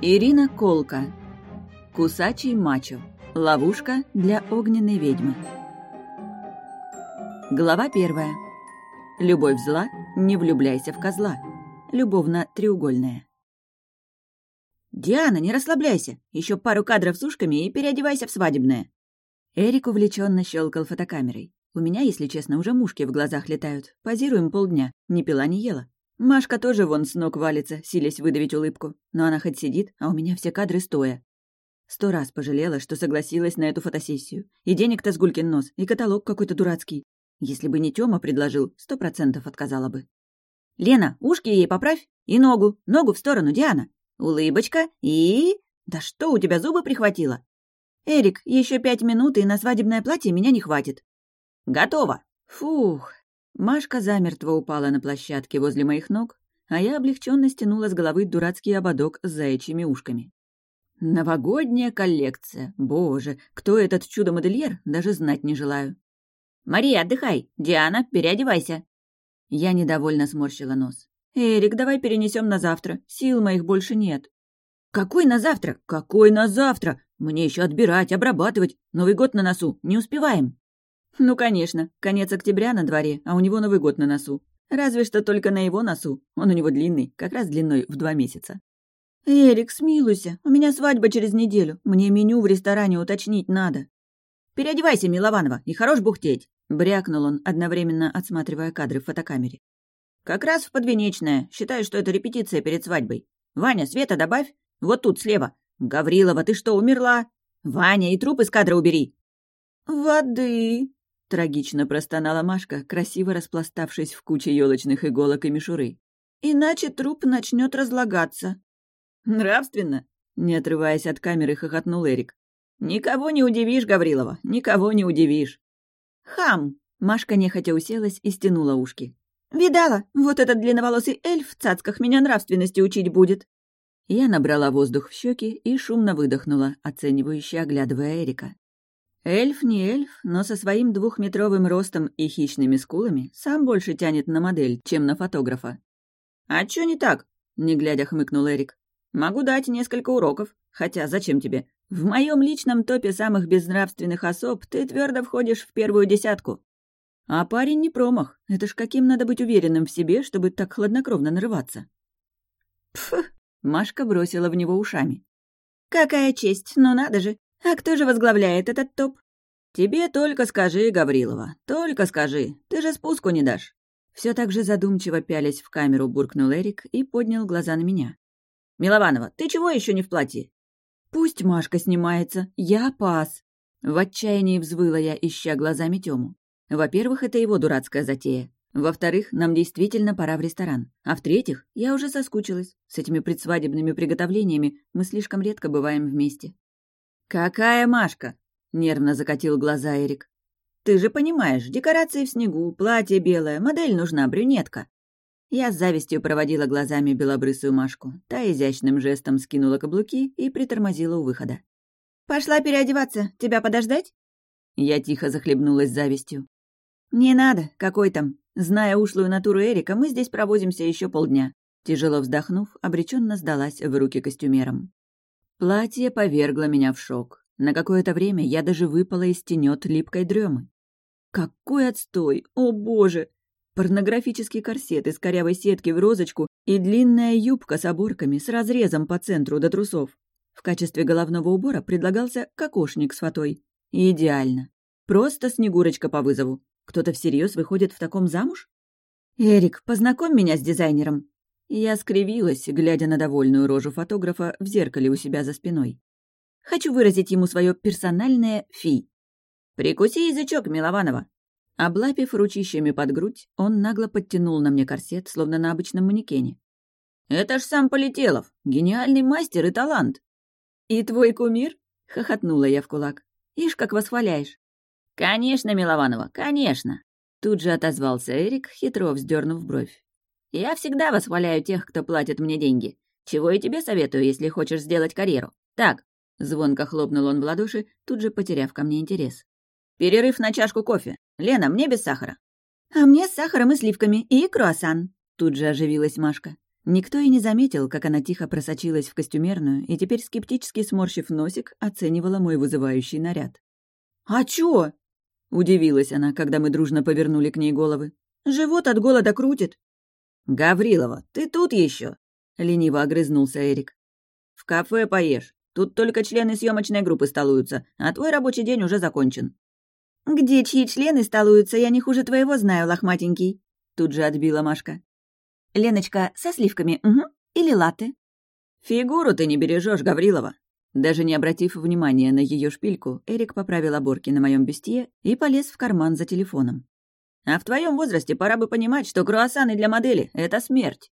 Ирина Колка. Кусачий мачо. Ловушка для огненной ведьмы. Глава первая. Любовь зла, не влюбляйся в козла. Любовно-треугольная. «Диана, не расслабляйся! Еще пару кадров с ушками и переодевайся в свадебное!» Эрик увлеченно щелкал фотокамерой. У меня, если честно, уже мушки в глазах летают. Позируем полдня. Ни пила, ни ела. Машка тоже вон с ног валится, силясь выдавить улыбку. Но она хоть сидит, а у меня все кадры стоя. Сто раз пожалела, что согласилась на эту фотосессию. И денег-то с гулькин нос, и каталог какой-то дурацкий. Если бы не Тёма предложил, сто процентов отказала бы. «Лена, ушки ей поправь и ногу, ногу в сторону, Диана. Улыбочка и... Да что, у тебя зубы прихватило? Эрик, еще пять минут, и на свадебное платье меня не хватит. Готово. Фух. Машка замертво упала на площадке возле моих ног, а я облегченно стянула с головы дурацкий ободок с заячьими ушками. Новогодняя коллекция. Боже, кто этот чудо-модельер, даже знать не желаю. «Мария, отдыхай! Диана, переодевайся!» Я недовольно сморщила нос. «Эрик, давай перенесем на завтра. Сил моих больше нет». «Какой на завтра? Какой на завтра? Мне еще отбирать, обрабатывать. Новый год на носу. Не успеваем». «Ну, конечно. Конец октября на дворе, а у него Новый год на носу. Разве что только на его носу. Он у него длинный, как раз длиной в два месяца». «Эрик, смилуйся. У меня свадьба через неделю. Мне меню в ресторане уточнить надо». «Переодевайся, Милованова, и хорош бухтеть», — брякнул он, одновременно отсматривая кадры в фотокамере. «Как раз в подвенечное. Считаю, что это репетиция перед свадьбой. Ваня, Света добавь. Вот тут, слева. Гаврилова, ты что, умерла? Ваня, и труп из кадра убери». «Воды», — трагично простонала Машка, красиво распластавшись в куче елочных иголок и мишуры. «Иначе труп начнет разлагаться». «Нравственно», — не отрываясь от камеры, хохотнул Эрик. «Никого не удивишь, Гаврилова, никого не удивишь». «Хам!» — Машка нехотя уселась и стянула ушки. «Видала, вот этот длинноволосый эльф в цацках меня нравственности учить будет». Я набрала воздух в щеки и шумно выдохнула, оценивающе оглядывая Эрика. Эльф не эльф, но со своим двухметровым ростом и хищными скулами сам больше тянет на модель, чем на фотографа. «А чё не так?» — не глядя хмыкнул Эрик. «Могу дать несколько уроков. Хотя зачем тебе? В моем личном топе самых безнравственных особ ты твердо входишь в первую десятку. А парень не промах. Это ж каким надо быть уверенным в себе, чтобы так хладнокровно нарываться. Пф, Машка бросила в него ушами. Какая честь, ну надо же. А кто же возглавляет этот топ? Тебе только скажи, Гаврилова, только скажи. Ты же спуску не дашь. Все так же задумчиво пялись в камеру, буркнул Эрик и поднял глаза на меня. «Милованова, ты чего еще не в платье?» «Пусть Машка снимается, я пас!» В отчаянии взвыла я, ища глазами Тему. Во-первых, это его дурацкая затея. Во-вторых, нам действительно пора в ресторан. А в-третьих, я уже соскучилась. С этими предсвадебными приготовлениями мы слишком редко бываем вместе. «Какая Машка?» — нервно закатил глаза Эрик. «Ты же понимаешь, декорации в снегу, платье белое, модель нужна, брюнетка». Я с завистью проводила глазами белобрысую Машку. Та изящным жестом скинула каблуки и притормозила у выхода. «Пошла переодеваться. Тебя подождать?» Я тихо захлебнулась завистью. «Не надо, какой там. Зная ушлую натуру Эрика, мы здесь провозимся еще полдня». Тяжело вздохнув, обреченно сдалась в руки костюмерам. Платье повергло меня в шок. На какое-то время я даже выпала из тенет липкой дремы. Какой отстой! О боже! Порнографический корсет из корявой сетки в розочку и длинная юбка с оборками с разрезом по центру до трусов. В качестве головного убора предлагался кокошник с фатой. Идеально. Просто Снегурочка по вызову. Кто-то всерьез выходит в таком замуж? «Эрик, познакомь меня с дизайнером». Я скривилась, глядя на довольную рожу фотографа в зеркале у себя за спиной. Хочу выразить ему свое персональное фи. «Прикуси язычок, Милованова!» Облапив ручищами под грудь, он нагло подтянул на мне корсет, словно на обычном манекене. «Это ж сам Полетелов! Гениальный мастер и талант!» «И твой кумир?» — хохотнула я в кулак. «Ишь, как восхваляешь!» «Конечно, Милованова, конечно!» Тут же отозвался Эрик, хитро вздернув бровь. «Я всегда восхваляю тех, кто платит мне деньги. Чего и тебе советую, если хочешь сделать карьеру. Так!» Звонко хлопнул он в ладоши, тут же потеряв ко мне интерес. «Перерыв на чашку кофе. Лена, мне без сахара». «А мне с сахаром и сливками, и круассан», — тут же оживилась Машка. Никто и не заметил, как она тихо просочилась в костюмерную и теперь, скептически сморщив носик, оценивала мой вызывающий наряд. «А чё?» — удивилась она, когда мы дружно повернули к ней головы. «Живот от голода крутит». «Гаврилова, ты тут еще? лениво огрызнулся Эрик. «В кафе поешь. Тут только члены съемочной группы столуются, а твой рабочий день уже закончен». «Где чьи члены столуются, я не хуже твоего знаю, лохматенький», — тут же отбила Машка. «Леночка, со сливками, угу, или латте?» «Фигуру ты не бережешь, Гаврилова». Даже не обратив внимания на ее шпильку, Эрик поправил оборки на моем бюстье и полез в карман за телефоном. «А в твоем возрасте пора бы понимать, что круассаны для модели — это смерть».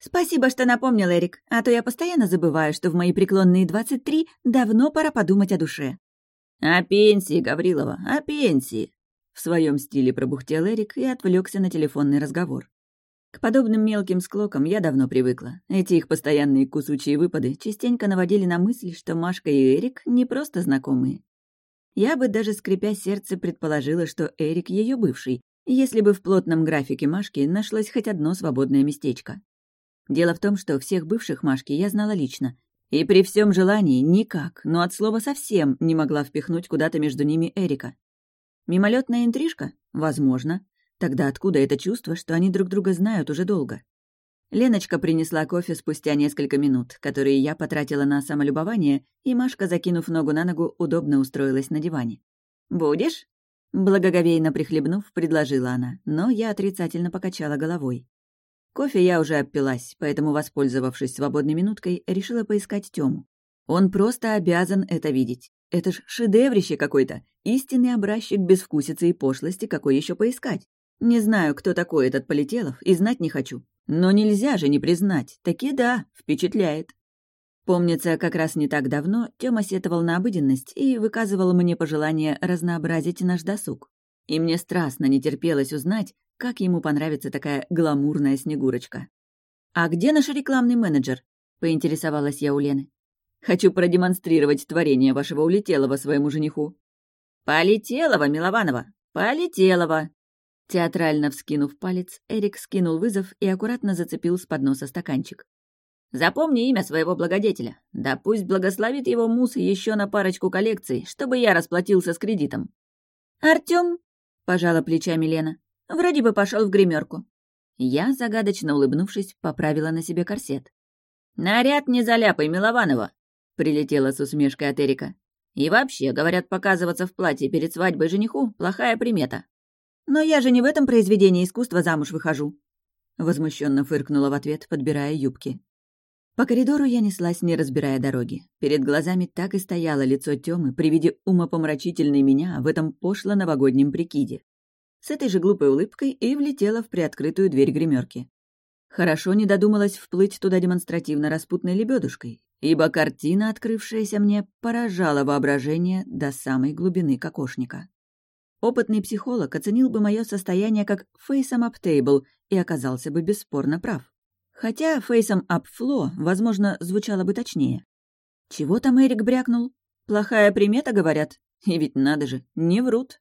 «Спасибо, что напомнил, Эрик, а то я постоянно забываю, что в мои преклонные 23 давно пора подумать о душе». «О пенсии, Гаврилова, о пенсии!» В своем стиле пробухтел Эрик и отвлекся на телефонный разговор. К подобным мелким склокам я давно привыкла. Эти их постоянные кусучие выпады частенько наводили на мысль, что Машка и Эрик не просто знакомые. Я бы даже, скрипя сердце, предположила, что Эрик ее бывший, если бы в плотном графике Машки нашлось хоть одно свободное местечко. Дело в том, что всех бывших Машки я знала лично, и при всем желании никак, но от слова совсем не могла впихнуть куда-то между ними Эрика. Мимолетная интрижка? Возможно. Тогда откуда это чувство, что они друг друга знают уже долго? Леночка принесла кофе спустя несколько минут, которые я потратила на самолюбование, и Машка, закинув ногу на ногу, удобно устроилась на диване. «Будешь?» Благоговейно прихлебнув, предложила она, но я отрицательно покачала головой. Кофе я уже опилась, поэтому, воспользовавшись свободной минуткой, решила поискать Тему. Он просто обязан это видеть. Это ж шедеврище какой-то, истинный образчик безвкусицы и пошлости, какой еще поискать. Не знаю, кто такой этот Полетелов, и знать не хочу. Но нельзя же не признать. Таки да, впечатляет. Помнится, как раз не так давно Тёма сетовал на обыденность и выказывал мне пожелание разнообразить наш досуг. И мне страстно не терпелось узнать, как ему понравится такая гламурная Снегурочка. «А где наш рекламный менеджер?» — поинтересовалась я у Лены. «Хочу продемонстрировать творение вашего улетелого своему жениху». «Полетелого, Милованова! Полетелого!» Театрально вскинув палец, Эрик скинул вызов и аккуратно зацепил с подноса стаканчик. «Запомни имя своего благодетеля. Да пусть благословит его мус еще на парочку коллекций, чтобы я расплатился с кредитом». «Артём?» — пожала плечами Лена. «Вроде бы пошел в гримерку. Я, загадочно улыбнувшись, поправила на себе корсет. «Наряд не заляпай, Милованова!» — прилетела с усмешкой от Эрика. «И вообще, говорят, показываться в платье перед свадьбой жениху — плохая примета. «Но я же не в этом произведении искусства замуж выхожу!» Возмущенно фыркнула в ответ, подбирая юбки. По коридору я неслась, не разбирая дороги. Перед глазами так и стояло лицо Тёмы при виде умопомрачительной меня в этом пошло-новогоднем прикиде. С этой же глупой улыбкой и влетела в приоткрытую дверь гримерки. Хорошо не додумалась вплыть туда демонстративно распутной лебедушкой, ибо картина, открывшаяся мне, поражала воображение до самой глубины кокошника. Опытный психолог оценил бы мое состояние как фейсом up table и оказался бы бесспорно прав. Хотя фейсом flow, возможно, звучало бы точнее. Чего там Эрик брякнул? Плохая примета, говорят? И ведь надо же, не врут.